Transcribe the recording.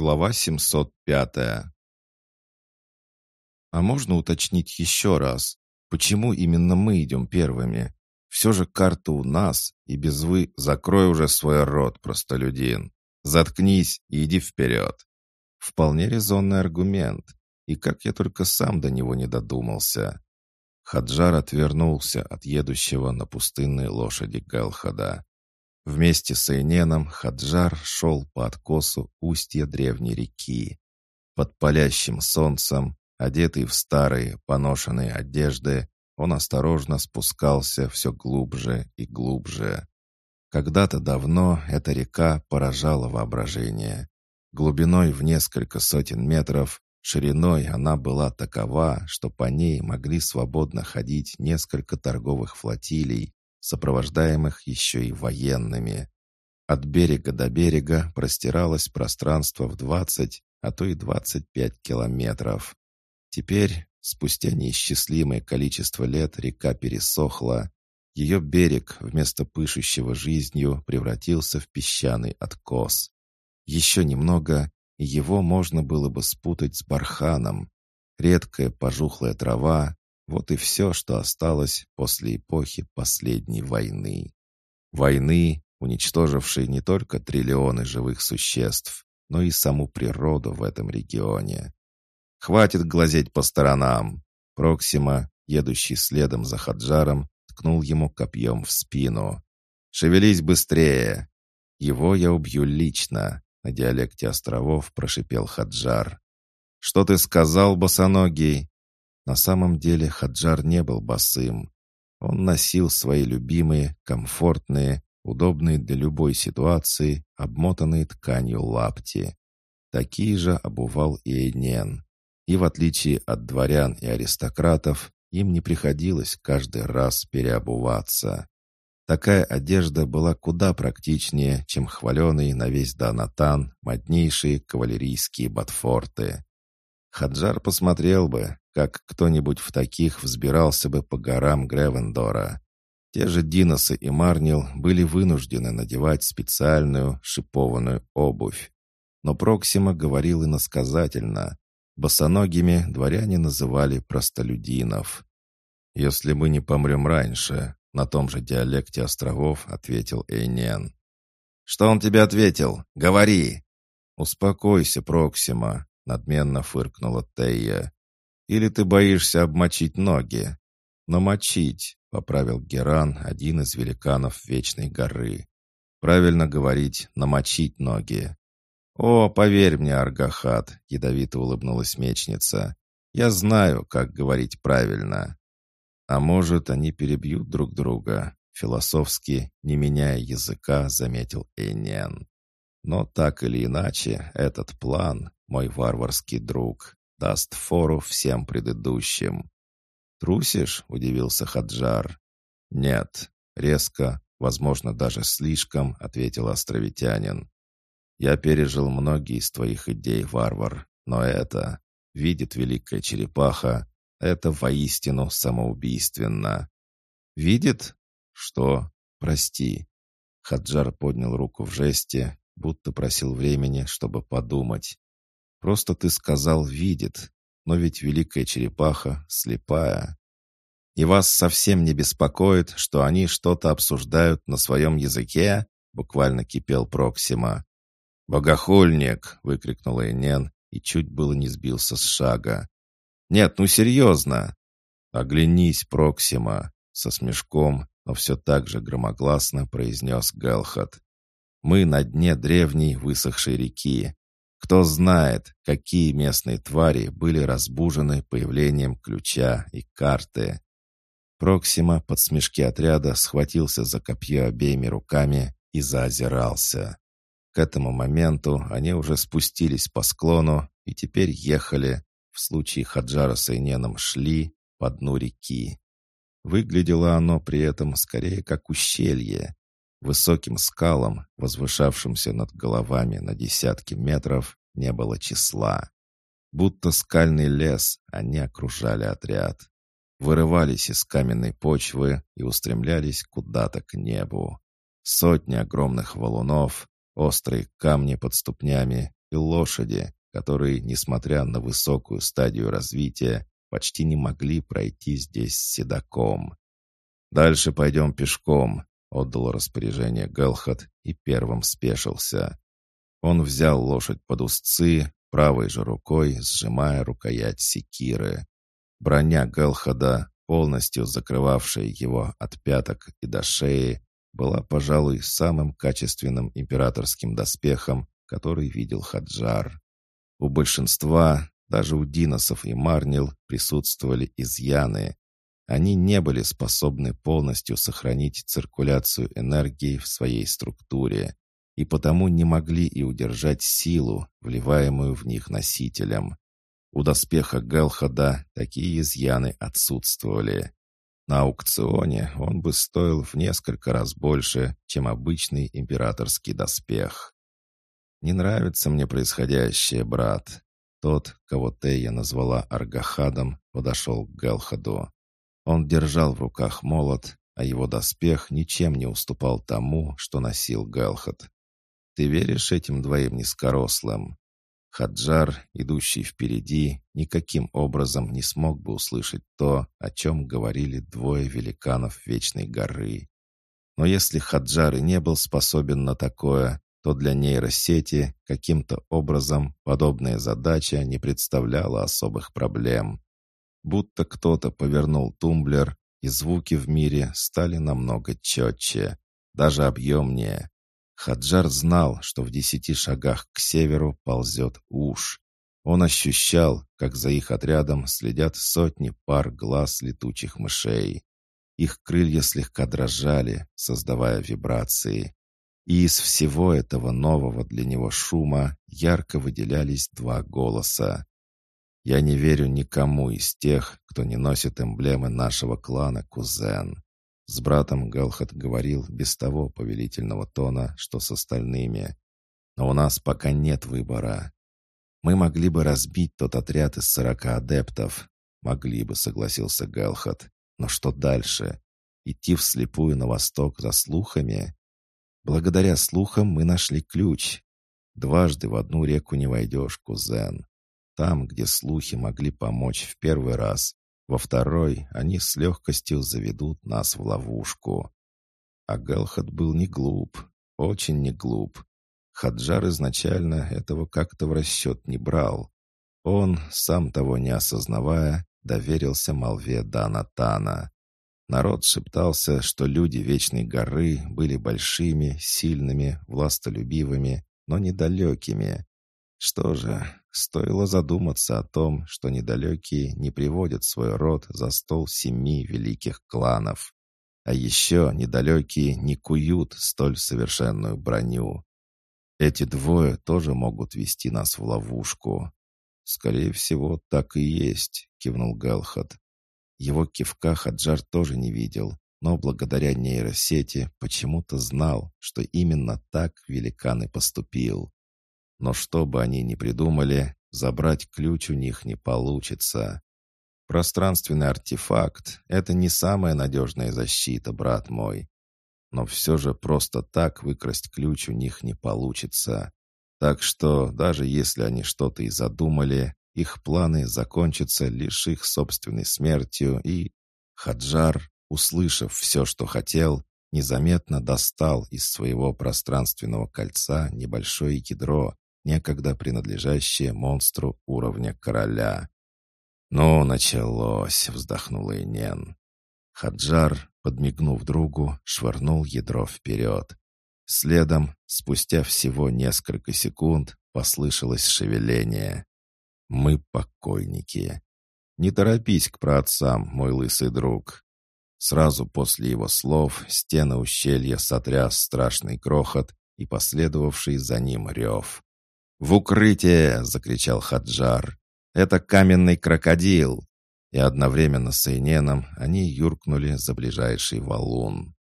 Глава 705. А можно уточнить еще раз, почему именно мы идем первыми? Все же карта у нас, и без вы закрой уже свой рот, простолюдин. Заткнись и иди вперед. Вполне резонный аргумент, и как я только сам до него не додумался. Хаджар отвернулся от едущего на пустынной лошади Галхада. Вместе с Эйненом Хаджар шел по откосу устья древней реки. Под палящим солнцем, одетый в старые поношенные одежды, он осторожно спускался все глубже и глубже. Когда-то давно эта река поражала воображение. Глубиной в несколько сотен метров, шириной она была такова, что по ней могли свободно ходить несколько торговых флотилий, сопровождаемых еще и военными. От берега до берега простиралось пространство в 20, а то и 25 километров. Теперь, спустя неисчислимое количество лет, река пересохла. Ее берег вместо пышущего жизнью превратился в песчаный откос. Еще немного, и его можно было бы спутать с барханом. Редкая пожухлая трава, вот и все, что осталось после эпохи последней войны. Войны, уничтожившей не только триллионы живых существ, но и саму природу в этом регионе. «Хватит глазеть по сторонам!» Проксима, едущий следом за Хаджаром, ткнул ему копьем в спину. «Шевелись быстрее!» «Его я убью лично!» На диалекте островов прошипел Хаджар. «Что ты сказал, босоногий?» На самом деле Хаджар не был босым. Он носил свои любимые, комфортные, удобные для любой ситуации, обмотанные тканью лапти. Такие же обувал и Эйнен. И в отличие от дворян и аристократов, им не приходилось каждый раз переобуваться. Такая одежда была куда практичнее, чем хваленый на весь Данатан моднейшие кавалерийские ботфорты. Хаджар посмотрел бы, как кто-нибудь в таких взбирался бы по горам Гревендора. Те же Диносы и Марнил были вынуждены надевать специальную шипованную обувь. Но Проксима говорил иносказательно. Босоногими дворяне называли простолюдинов. «Если мы не помрем раньше», — на том же диалекте островов ответил Эйнен. «Что он тебе ответил? Говори!» «Успокойся, Проксима», — надменно фыркнула Тея. Или ты боишься обмочить ноги?» «Намочить», — поправил Геран, один из великанов Вечной горы. «Правильно говорить, намочить ноги». «О, поверь мне, Аргахат», — ядовито улыбнулась мечница. «Я знаю, как говорить правильно». «А может, они перебьют друг друга?» Философски, не меняя языка, заметил Эйнен. «Но так или иначе, этот план, мой варварский друг, даст фору всем предыдущим. «Трусишь?» — удивился Хаджар. «Нет», — резко, возможно, даже слишком, — ответил островитянин. «Я пережил многие из твоих идей, варвар, но это, видит великая черепаха, это воистину самоубийственно». «Видит? Что? Прости». Хаджар поднял руку в жесте, будто просил времени, чтобы подумать. Просто ты сказал «видит», но ведь великая черепаха слепая. И вас совсем не беспокоит, что они что-то обсуждают на своем языке?» Буквально кипел Проксима. «Богохульник!» — выкрикнул Энен и чуть было не сбился с шага. «Нет, ну серьезно!» «Оглянись, Проксима!» — со смешком, но все так же громогласно произнес Галхат. «Мы на дне древней высохшей реки. Кто знает, какие местные твари были разбужены появлением ключа и карты. Проксима под смешки отряда схватился за копье обеими руками и заозирался. К этому моменту они уже спустились по склону и теперь ехали, в случае Хаджара с Айненом шли по дну реки. Выглядело оно при этом скорее как ущелье, Высоким скалам, возвышавшимся над головами на десятки метров, не было числа. Будто скальный лес они окружали отряд. Вырывались из каменной почвы и устремлялись куда-то к небу. Сотни огромных валунов, острые камни под ступнями, и лошади, которые, несмотря на высокую стадию развития, почти не могли пройти здесь седаком. «Дальше пойдем пешком», — отдал распоряжение Гелхот и первым спешился. Он взял лошадь под узцы, правой же рукой сжимая рукоять секиры. Броня Гелхада, полностью закрывавшая его от пяток и до шеи, была, пожалуй, самым качественным императорским доспехом, который видел Хаджар. У большинства, даже у Диносов и Марнил, присутствовали изъяны. Они не были способны полностью сохранить циркуляцию энергии в своей структуре и потому не могли и удержать силу, вливаемую в них носителем. У доспеха Гелхада такие изъяны отсутствовали. На аукционе он бы стоил в несколько раз больше, чем обычный императорский доспех. «Не нравится мне происходящее, брат». Тот, кого Тея назвала Аргахадом, подошел к Гелхаду. Он держал в руках молот, а его доспех ничем не уступал тому, что носил Гелхад. Ты веришь этим двоим низкорослым?» Хаджар, идущий впереди, никаким образом не смог бы услышать то, о чем говорили двое великанов Вечной горы. Но если Хаджар и не был способен на такое, то для нейросети каким-то образом подобная задача не представляла особых проблем. Будто кто-то повернул тумблер, и звуки в мире стали намного четче, даже объемнее. Хаджар знал, что в десяти шагах к северу ползет уж. Он ощущал, как за их отрядом следят сотни пар глаз летучих мышей. Их крылья слегка дрожали, создавая вибрации. И из всего этого нового для него шума ярко выделялись два голоса. «Я не верю никому из тех, кто не носит эмблемы нашего клана, кузен. С братом Галхат говорил без того повелительного тона, что с остальными. «Но у нас пока нет выбора. Мы могли бы разбить тот отряд из сорока адептов. Могли бы», — согласился Галхат. «Но что дальше? Идти вслепую на восток за слухами?» «Благодаря слухам мы нашли ключ. Дважды в одну реку не войдешь, кузен. Там, где слухи могли помочь в первый раз, во второй они с легкостью заведут нас в ловушку. А Галхат был не глуп, очень не глуп. Хаджар изначально этого как-то в расчет не брал. Он, сам того не осознавая, доверился молве Дана Тана. Народ шептался, что люди Вечной горы были большими, сильными, властолюбивыми, но недалекими. Что же, стоило задуматься о том, что недалекие не приводят свой род за стол семи великих кланов. А еще недалекие не куют столь совершенную броню. Эти двое тоже могут вести нас в ловушку. «Скорее всего, так и есть», — кивнул Галхат. Его кивка Хаджар тоже не видел, но благодаря нейросети почему-то знал, что именно так великан и поступил. Но что бы они ни придумали, забрать ключ у них не получится. Пространственный артефакт — это не самая надежная защита, брат мой. Но все же просто так выкрасть ключ у них не получится. Так что даже если они что-то и задумали, их планы закончатся лишь их собственной смертью, и Хаджар, услышав все, что хотел, незаметно достал из своего пространственного кольца небольшое ядро, некогда принадлежащее монстру уровня короля. «Ну, началось», — вздохнула Инен. Хаджар, подмигнув другу, швырнул ядро вперед. Следом, спустя всего несколько секунд, послышалось шевеление. «Мы покойники. Не торопись к праотцам, мой лысый друг». Сразу после его слов стены ущелья сотряс страшный грохот и последовавший за ним рев. «В укрытие!» — закричал Хаджар. «Это каменный крокодил!» И одновременно с Эйненом они юркнули за ближайший валун.